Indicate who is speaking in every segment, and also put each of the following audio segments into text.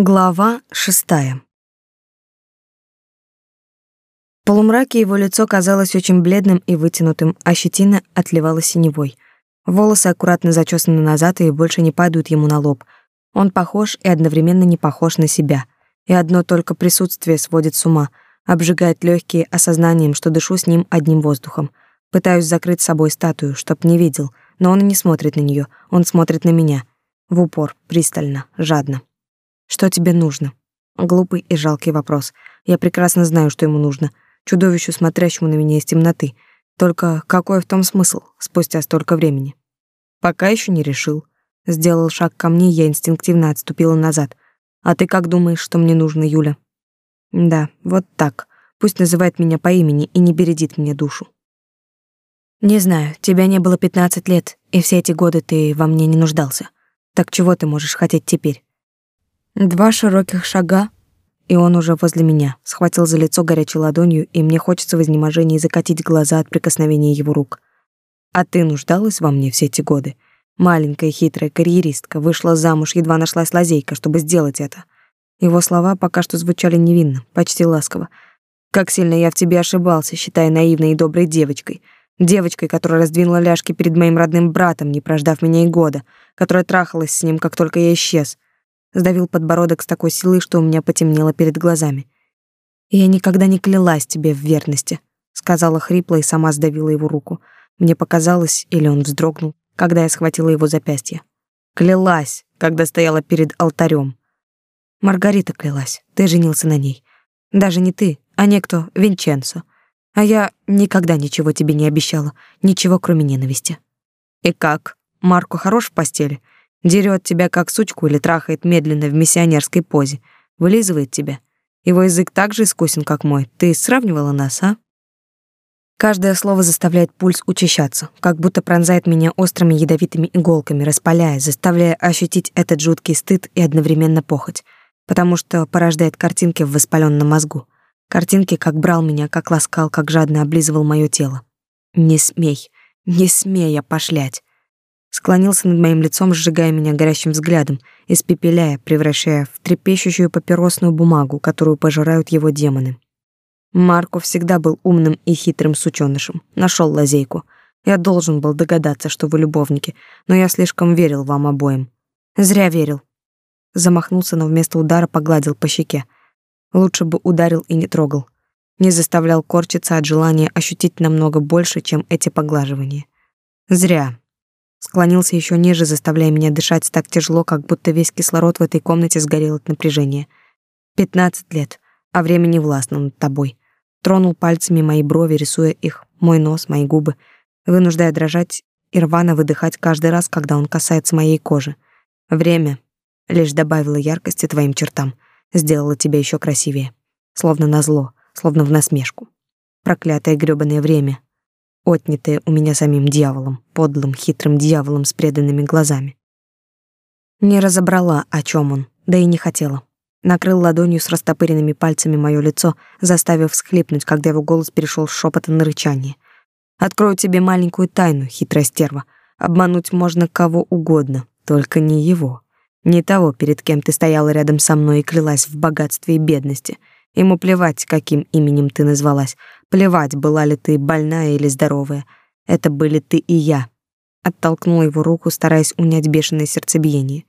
Speaker 1: Глава шестая. В полумраке его лицо казалось очень бледным и вытянутым, а щетина отливала синевой. Волосы аккуратно зачесаны назад и больше не падают ему на лоб. Он похож и одновременно не похож на себя. И одно только присутствие сводит с ума, обжигает легкие осознанием, что дышу с ним одним воздухом. Пытаюсь закрыть собой статую, чтоб не видел, но он и не смотрит на нее, он смотрит на меня. В упор, пристально, жадно. Что тебе нужно? Глупый и жалкий вопрос. Я прекрасно знаю, что ему нужно. Чудовищу, смотрящему на меня из темноты. Только какой в том смысл спустя столько времени? Пока еще не решил. Сделал шаг ко мне, я инстинктивно отступила назад. А ты как думаешь, что мне нужно, Юля? Да, вот так. Пусть называет меня по имени и не бередит мне душу. Не знаю, тебя не было пятнадцать лет, и все эти годы ты во мне не нуждался. Так чего ты можешь хотеть теперь? Два широких шага, и он уже возле меня, схватил за лицо горячей ладонью, и мне хочется в изнеможении закатить глаза от прикосновения его рук. А ты нуждалась во мне все эти годы? Маленькая хитрая карьеристка вышла замуж, едва нашлась лазейка, чтобы сделать это. Его слова пока что звучали невинно, почти ласково. Как сильно я в тебе ошибался, считая наивной и доброй девочкой. Девочкой, которая раздвинула ляжки перед моим родным братом, не прождав меня и года, которая трахалась с ним, как только я исчез сдавил подбородок с такой силой, что у меня потемнело перед глазами. «Я никогда не клялась тебе в верности», — сказала хрипло и сама сдавила его руку. Мне показалось, или он вздрогнул, когда я схватила его запястье. «Клялась, когда стояла перед алтарем. Маргарита клялась, ты женился на ней. Даже не ты, а некто Винченцо. А я никогда ничего тебе не обещала, ничего кроме ненависти. И как? Марко хорош в постели? Дерет тебя как сучку или трахает медленно в миссионерской позе. Вылизывает тебя. Его язык так же искусен, как мой. Ты сравнивала нас, а? Каждое слово заставляет пульс учащаться, как будто пронзает меня острыми ядовитыми иголками, распаляя, заставляя ощутить этот жуткий стыд и одновременно похоть, потому что порождает картинки в воспаленном мозгу. Картинки, как брал меня, как ласкал, как жадно облизывал мое тело. Не смей, не смей опошлять склонился над моим лицом, сжигая меня горящим взглядом, испепеляя, превращая в трепещущую папиросную бумагу, которую пожирают его демоны. Марко всегда был умным и хитрым сучёнышем. Нашел лазейку. Я должен был догадаться, что вы любовники, но я слишком верил вам обоим. Зря верил. Замахнулся, но вместо удара погладил по щеке. Лучше бы ударил и не трогал. Не заставлял корчиться от желания ощутить намного больше, чем эти поглаживания. Зря. Склонился еще ниже, заставляя меня дышать так тяжело, как будто весь кислород в этой комнате сгорел от напряжения. Пятнадцать лет, а время не властно над тобой. Тронул пальцами мои брови, рисуя их, мой нос, мои губы, вынуждая дрожать и рвано выдыхать каждый раз, когда он касается моей кожи. Время лишь добавило яркости твоим чертам, сделало тебя еще красивее. Словно назло, словно в насмешку. Проклятое грёбаное время, отнятое у меня самим дьяволом, подлым, хитрым дьяволом с преданными глазами. Не разобрала, о чем он, да и не хотела. Накрыл ладонью с растопыренными пальцами мое лицо, заставив всхлипнуть, когда его голос перешел с шепота на рычание. «Открою тебе маленькую тайну, хитрая стерва. Обмануть можно кого угодно, только не его. Не того, перед кем ты стояла рядом со мной и клялась в богатстве и бедности. Ему плевать, каким именем ты назвалась, Плевать, была ли ты больная или здоровая. Это были ты и я. Оттолкнула его руку, стараясь унять бешеное сердцебиение.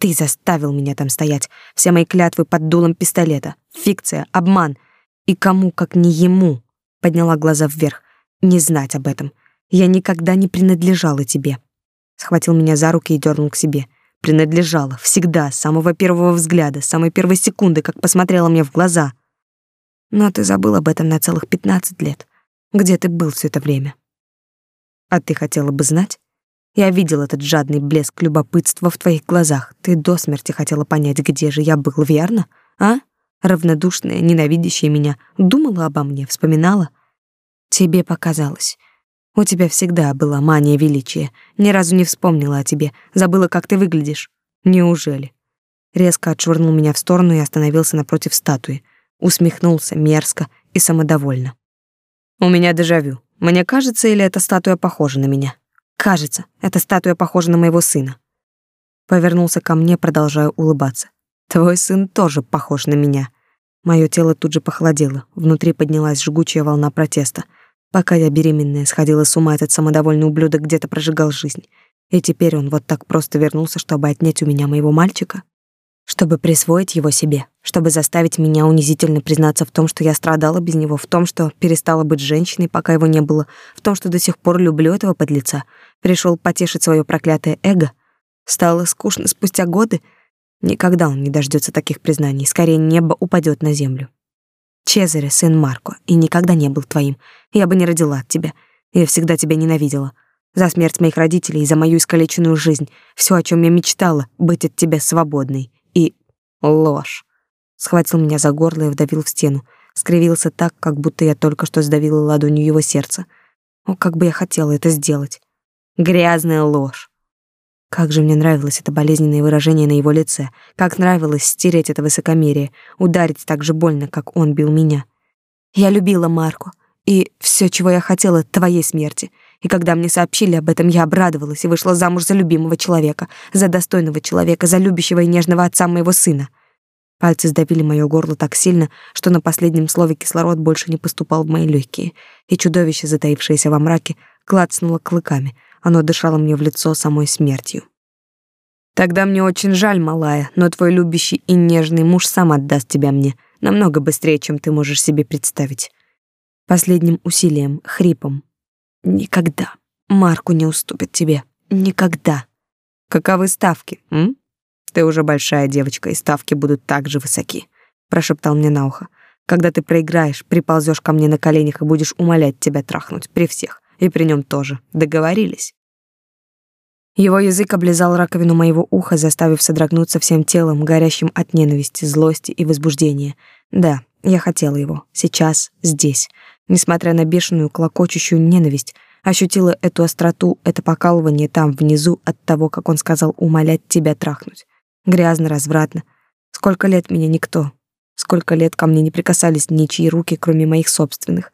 Speaker 1: Ты заставил меня там стоять. Все мои клятвы под дулом пистолета. Фикция, обман. И кому, как не ему, подняла глаза вверх, не знать об этом. Я никогда не принадлежала тебе. Схватил меня за руки и дернул к себе. Принадлежала, всегда, с самого первого взгляда, с самой первой секунды, как посмотрела мне в глаза. Но ты забыл об этом на целых пятнадцать лет. Где ты был все это время? А ты хотела бы знать? Я видел этот жадный блеск любопытства в твоих глазах. Ты до смерти хотела понять, где же я был, верно? А? Равнодушная, ненавидящая меня, думала обо мне, вспоминала? Тебе показалось. У тебя всегда была мания величия. Ни разу не вспомнила о тебе, забыла, как ты выглядишь. Неужели? Резко отшвырнул меня в сторону и остановился напротив статуи усмехнулся мерзко и самодовольно. У меня дежавю. Мне кажется, или эта статуя похожа на меня? Кажется, эта статуя похожа на моего сына. Повернулся ко мне, продолжая улыбаться. Твой сын тоже похож на меня. Мое тело тут же похолодело, внутри поднялась жгучая волна протеста. Пока я беременная сходила с ума, этот самодовольный ублюдок где-то прожигал жизнь. И теперь он вот так просто вернулся, чтобы отнять у меня моего мальчика, чтобы присвоить его себе, чтобы заставить меня унизительно признаться в том, что я страдала без него, в том, что перестала быть женщиной, пока его не было, в том, что до сих пор люблю этого подлеца. Пришел потешить свое проклятое эго. Стало скучно спустя годы. Никогда он не дождется таких признаний, скорее небо упадет на землю. Чезаре, сын Марко, и никогда не был твоим. Я бы не родила от тебя. Я всегда тебя ненавидела. За смерть моих родителей, за мою искалеченную жизнь, все, о чем я мечтала, быть от тебя свободной. И ложь. Схватил меня за горло и вдавил в стену. Скривился так, как будто я только что сдавила ладонью его сердце. О, как бы я хотела это сделать. Грязная ложь. Как же мне нравилось это болезненное выражение на его лице. Как нравилось стереть это высокомерие, ударить так же больно, как он бил меня. Я любила Марку, и все, чего я хотела, твоей смерти. И когда мне сообщили об этом, я обрадовалась и вышла замуж за любимого человека, за достойного человека, за любящего и нежного отца моего сына. Пальцы сдавили моё горло так сильно, что на последнем слове кислород больше не поступал в мои легкие, и чудовище, затаившееся во мраке, клацнуло клыками. Оно дышало мне в лицо самой смертью. Тогда мне очень жаль, малая, но твой любящий и нежный муж сам отдаст тебя мне, намного быстрее, чем ты можешь себе представить. Последним усилием, хрипом, Никогда. Марку не уступит тебе. Никогда. Каковы ставки, м? Ты уже большая девочка, и ставки будут так же высоки, прошептал мне на ухо. Когда ты проиграешь, приползешь ко мне на коленях и будешь умолять тебя трахнуть при всех, и при нем тоже. Договорились. Его язык облизал раковину моего уха, заставив содрогнуться всем телом, горящим от ненависти, злости и возбуждения. Да, я хотела его. Сейчас, здесь. Несмотря на бешеную, клокочущую ненависть, ощутила эту остроту, это покалывание там, внизу, от того, как он сказал умолять тебя трахнуть. Грязно, развратно. Сколько лет меня никто. Сколько лет ко мне не прикасались ничьи руки, кроме моих собственных.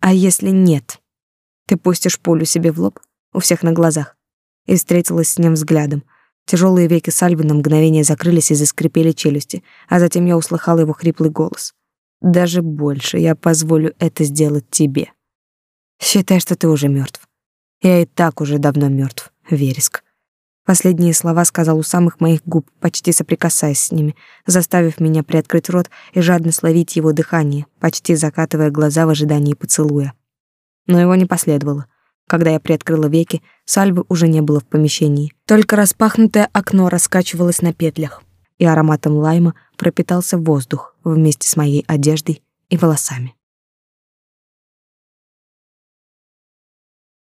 Speaker 1: А если нет? Ты пустишь пулю себе в лоб, у всех на глазах. И встретилась с ним взглядом. Тяжелые веки Сальвы на мгновение закрылись и заскрипели челюсти, а затем я услыхала его хриплый голос. Даже больше я позволю это сделать тебе. Считай, что ты уже мертв. Я и так уже давно мертв, Вереск. Последние слова сказал у самых моих губ, почти соприкасаясь с ними, заставив меня приоткрыть рот и жадно словить его дыхание, почти закатывая глаза в ожидании поцелуя. Но его не последовало. Когда я приоткрыла веки, Сальвы уже не было в помещении. Только распахнутое окно раскачивалось на петлях и ароматом лайма пропитался воздух вместе с моей одеждой и волосами.